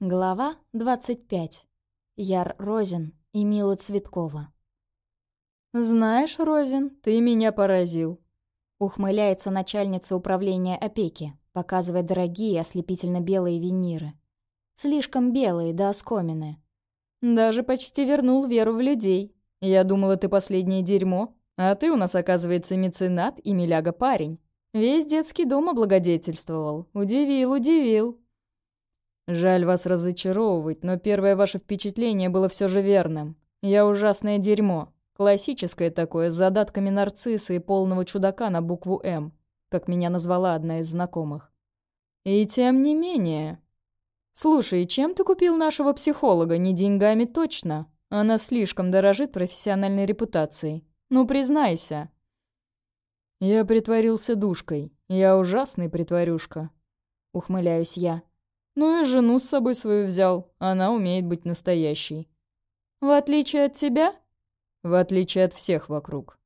Глава 25. Яр Розин и Мила Цветкова. «Знаешь, Розин, ты меня поразил», — ухмыляется начальница управления опеки, показывая дорогие ослепительно-белые виниры. Слишком белые да оскомины. «Даже почти вернул веру в людей. Я думала, ты последнее дерьмо, а ты у нас, оказывается, меценат и миляга-парень. Весь детский дом облагодетельствовал. Удивил, удивил». «Жаль вас разочаровывать, но первое ваше впечатление было все же верным. Я ужасное дерьмо. Классическое такое, с задатками нарцисса и полного чудака на букву «М», как меня назвала одна из знакомых. И тем не менее... Слушай, чем ты купил нашего психолога? Не деньгами точно. Она слишком дорожит профессиональной репутацией. Ну, признайся. Я притворился душкой. Я ужасный притворюшка. Ухмыляюсь я. Ну и жену с собой свою взял. Она умеет быть настоящей. В отличие от тебя? В отличие от всех вокруг.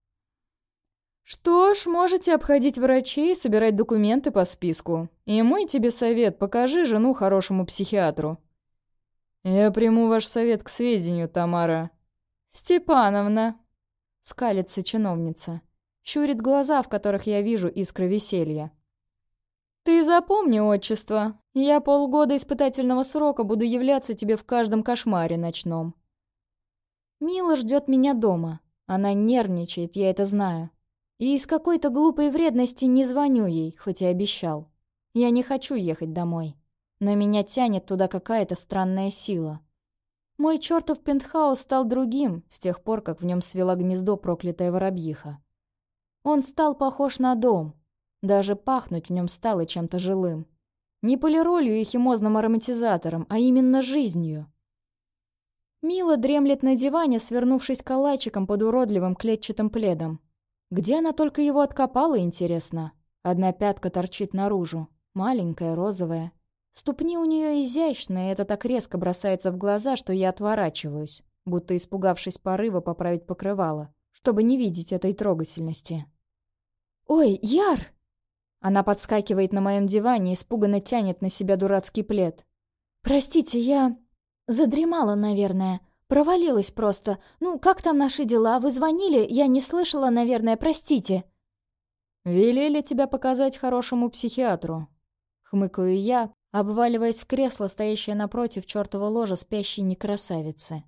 Что ж, можете обходить врачей и собирать документы по списку. И мой тебе совет, покажи жену хорошему психиатру. Я приму ваш совет к сведению, Тамара. Степановна. Скалится чиновница. Щурит глаза, в которых я вижу искры веселья. «Ты запомни отчество. Я полгода испытательного срока буду являться тебе в каждом кошмаре ночном». Мила ждет меня дома. Она нервничает, я это знаю. И из какой-то глупой вредности не звоню ей, хоть и обещал. Я не хочу ехать домой. Но меня тянет туда какая-то странная сила. Мой чертов пентхаус стал другим с тех пор, как в нем свела гнездо проклятая воробьиха. Он стал похож на дом — даже пахнуть в нем стало чем-то жилым. Не полиролью и химозным ароматизатором, а именно жизнью. Мила дремлет на диване, свернувшись калачиком под уродливым клетчатым пледом. Где она только его откопала, интересно? Одна пятка торчит наружу, маленькая, розовая. Ступни у нее изящные, это так резко бросается в глаза, что я отворачиваюсь, будто испугавшись порыва поправить покрывало, чтобы не видеть этой трогательности. «Ой, Яр!» Она подскакивает на моем диване и испуганно тянет на себя дурацкий плед. «Простите, я... задремала, наверное. Провалилась просто. Ну, как там наши дела? Вы звонили? Я не слышала, наверное. Простите». «Велели тебя показать хорошему психиатру», — хмыкаю я, обваливаясь в кресло, стоящее напротив чертова ложа спящей некрасавицы.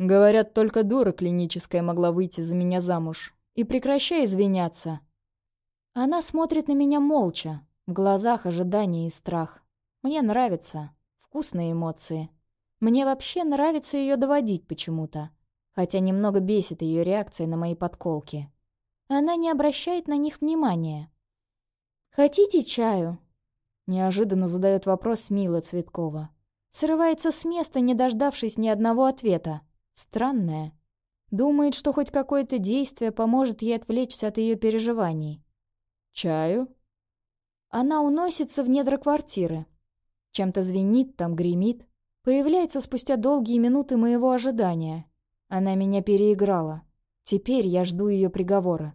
«Говорят, только дура клиническая могла выйти за меня замуж. И прекращай извиняться». Она смотрит на меня молча, в глазах ожидание и страх. Мне нравится. Вкусные эмоции. Мне вообще нравится ее доводить почему-то. Хотя немного бесит ее реакция на мои подколки. Она не обращает на них внимания. «Хотите чаю?» Неожиданно задает вопрос Мила Цветкова. Срывается с места, не дождавшись ни одного ответа. Странная. Думает, что хоть какое-то действие поможет ей отвлечься от ее переживаний. «Чаю?» Она уносится в недра квартиры. Чем-то звенит, там гремит. Появляется спустя долгие минуты моего ожидания. Она меня переиграла. Теперь я жду ее приговора.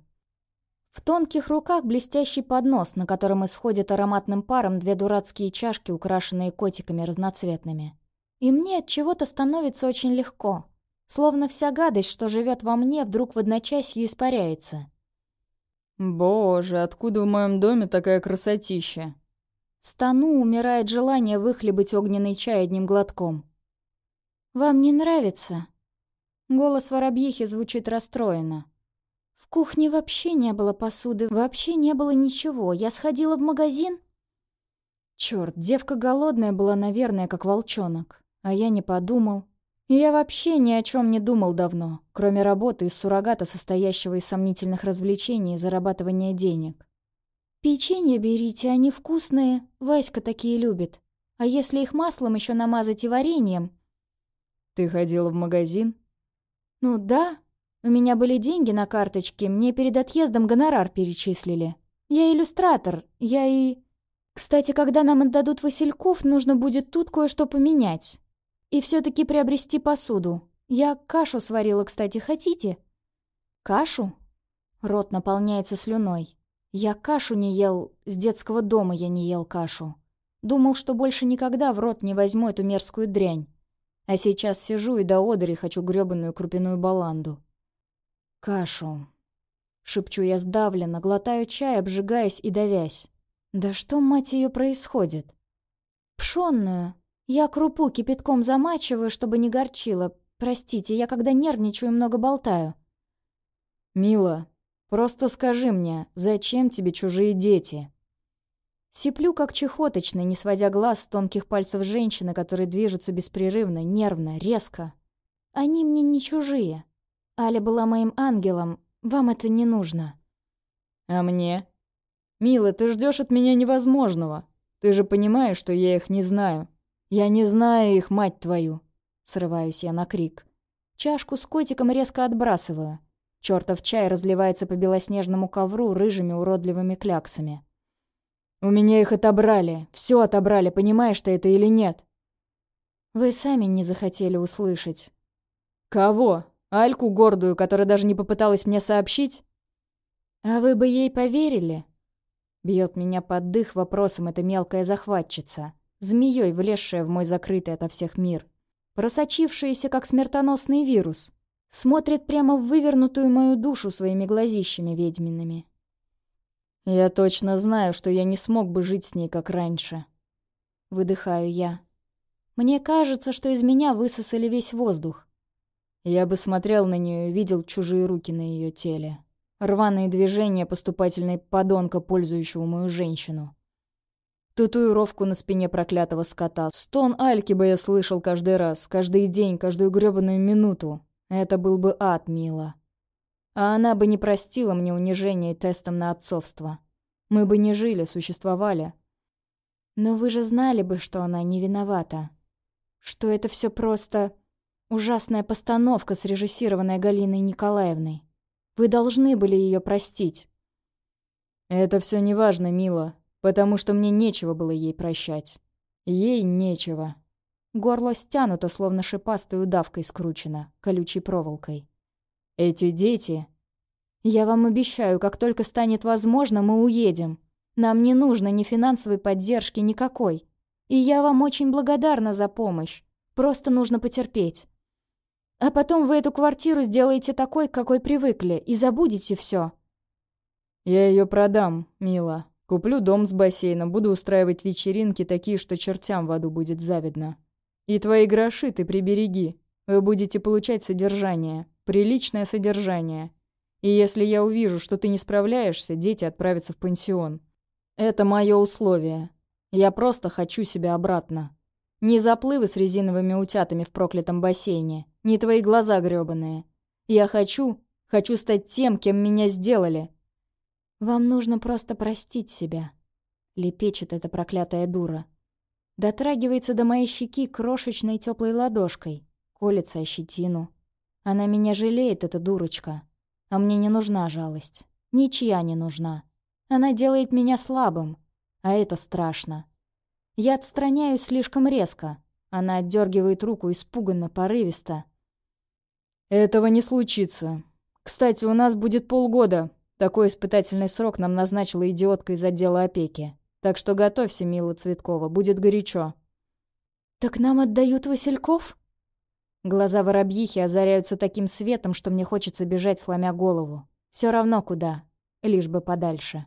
В тонких руках блестящий поднос, на котором исходят ароматным паром две дурацкие чашки, украшенные котиками разноцветными. И мне от чего-то становится очень легко. Словно вся гадость, что живет во мне, вдруг в одночасье испаряется. «Боже, откуда в моем доме такая красотища?» Стану, умирает желание выхлебать огненный чай одним глотком. «Вам не нравится?» Голос воробьихи звучит расстроенно. «В кухне вообще не было посуды, вообще не было ничего. Я сходила в магазин...» Черт, девка голодная была, наверное, как волчонок. А я не подумал. Я вообще ни о чем не думал давно, кроме работы из суррогата, состоящего из сомнительных развлечений и зарабатывания денег. «Печенье берите, они вкусные, Васька такие любит. А если их маслом еще намазать и вареньем?» «Ты ходила в магазин?» «Ну да. У меня были деньги на карточке, мне перед отъездом гонорар перечислили. Я иллюстратор, я и...» «Кстати, когда нам отдадут Васильков, нужно будет тут кое-что поменять». И все-таки приобрести посуду. Я кашу сварила, кстати, хотите? Кашу? Рот наполняется слюной. Я кашу не ел, с детского дома я не ел кашу. Думал, что больше никогда в рот не возьму эту мерзкую дрянь. А сейчас сижу и до одери хочу грёбаную крупяную баланду. Кашу. Шепчу я сдавленно, глотаю чай, обжигаясь и давясь. Да что, мать ее, происходит? Пшённую. Я крупу кипятком замачиваю, чтобы не горчило. Простите, я когда нервничаю, много болтаю. Мила, просто скажи мне, зачем тебе чужие дети? Сиплю, как чехоточный, не сводя глаз с тонких пальцев женщины, которые движутся беспрерывно, нервно, резко. Они мне не чужие. Аля была моим ангелом, вам это не нужно. А мне? Мила, ты ждешь от меня невозможного. Ты же понимаешь, что я их не знаю. Я не знаю их, мать твою. Срываюсь я на крик. Чашку с котиком резко отбрасываю. Чёртов чай разливается по белоснежному ковру рыжими уродливыми кляксами. У меня их отобрали. Все отобрали, понимаешь ты это или нет? Вы сами не захотели услышать. Кого? Альку гордую, которая даже не попыталась мне сообщить? А вы бы ей поверили? Бьет меня под дых вопросом эта мелкая захватчица, змеей влезшая в мой закрытый ото всех мир, просочившаяся как смертоносный вирус, смотрит прямо в вывернутую мою душу своими глазищами ведьминами. Я точно знаю, что я не смог бы жить с ней, как раньше. Выдыхаю я. Мне кажется, что из меня высосали весь воздух. Я бы смотрел на нее и видел чужие руки на ее теле. Рваные движения поступательной подонка, пользующего мою женщину. Татуировку на спине проклятого скота. Стон Альки бы я слышал каждый раз, каждый день, каждую грёбаную минуту. Это был бы ад, мила. А она бы не простила мне унижения тестом на отцовство. Мы бы не жили, существовали. Но вы же знали бы, что она не виновата. Что это все просто ужасная постановка, срежиссированная Галиной Николаевной. Вы должны были ее простить. Это все неважно, мила, потому что мне нечего было ей прощать. Ей нечего. Горло стянуто, словно шипастой удавкой скручено, колючей проволокой. Эти дети... Я вам обещаю, как только станет возможно, мы уедем. Нам не нужно ни финансовой поддержки, никакой. И я вам очень благодарна за помощь. Просто нужно потерпеть. А потом вы эту квартиру сделаете такой, какой привыкли, и забудете все. Я ее продам, мила. Куплю дом с бассейном, буду устраивать вечеринки такие, что чертям в аду будет завидно. И твои гроши ты прибереги. Вы будете получать содержание. Приличное содержание. И если я увижу, что ты не справляешься, дети отправятся в пансион. Это мое условие. Я просто хочу себя обратно. Не заплывы с резиновыми утятами в проклятом бассейне, не твои глаза грёбаные. Я хочу, хочу стать тем, кем меня сделали. Вам нужно просто простить себя. Лепечет эта проклятая дура. Дотрагивается до моей щеки крошечной теплой ладошкой, колется о щетину. Она меня жалеет, эта дурочка. А мне не нужна жалость. Ничья не нужна. Она делает меня слабым. А это страшно. Я отстраняюсь слишком резко. Она отдергивает руку испуганно, порывисто. «Этого не случится. Кстати, у нас будет полгода. Такой испытательный срок нам назначила идиотка из отдела опеки. Так что готовься, Мила Цветкова, будет горячо». «Так нам отдают Васильков?» Глаза воробьихи озаряются таким светом, что мне хочется бежать, сломя голову. Все равно куда, лишь бы подальше.